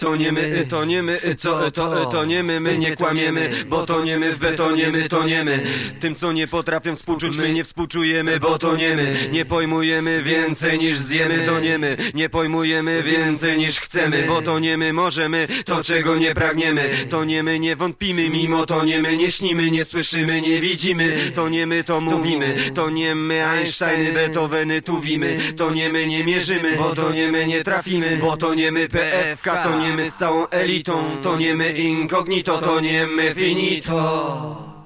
Co nie my, to nie my, co to, to nie my, my nie kłamiemy, bo to nie my w betonie, my. Tym co nie potrafią współczuć, my nie współczujemy, bo to nie my. Nie pojmujemy więcej niż zjemy, to nie my. Nie pojmujemy więcej niż chcemy, bo to nie my możemy, to czego nie pragniemy. To nie my nie wątpimy, mimo to nie my nie śnimy, nie słyszymy, nie widzimy. To nie my to mówimy, to nie my Einsteiny, Beethoveny tuwimy. To nie my nie mierzymy, bo to nie my nie trafimy, bo to nie my PFK, to nie my z całą elitą, to nie my incognito, to nie my finito.